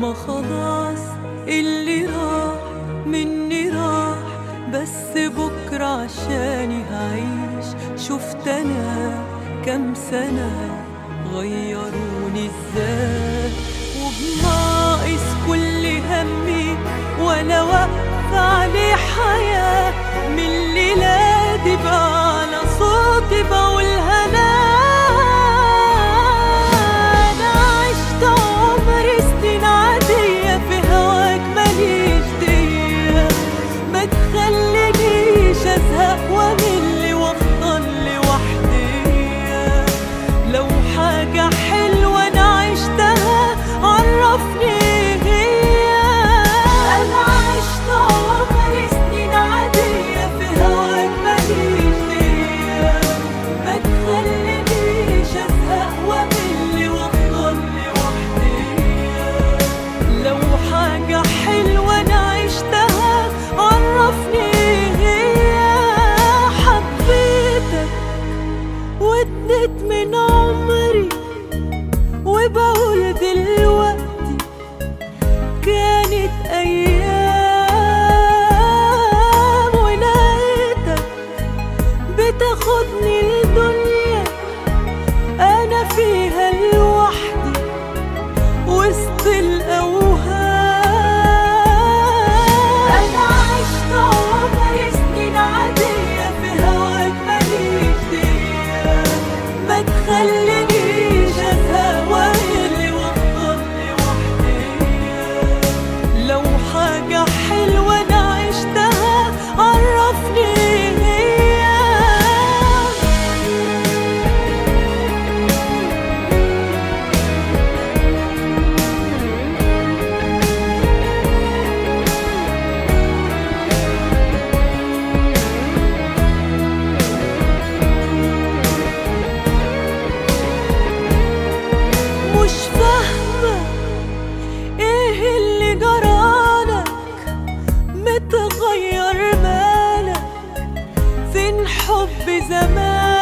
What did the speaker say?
ما خلاص اللي راح مني راح بس بكرة عشاني هعيش. شفت أنا كم سنة غيروني إزاي؟ اتمدت من عمري وبقول دلوقتي كانت أيام بزمان.